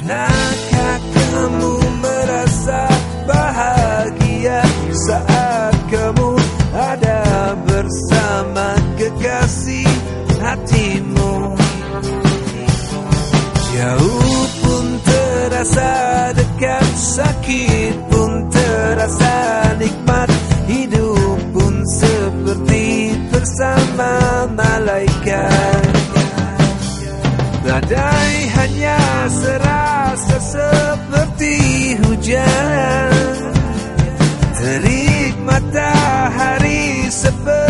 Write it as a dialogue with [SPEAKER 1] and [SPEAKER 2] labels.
[SPEAKER 1] Pernahkah kamu merasa bahagia saat kamu ada bersama kekasih hatimu? Jauh pun terasa dekat sakit pun terasa nikmat. Hidup pun seperti bersama malaikat Terik matahari seperti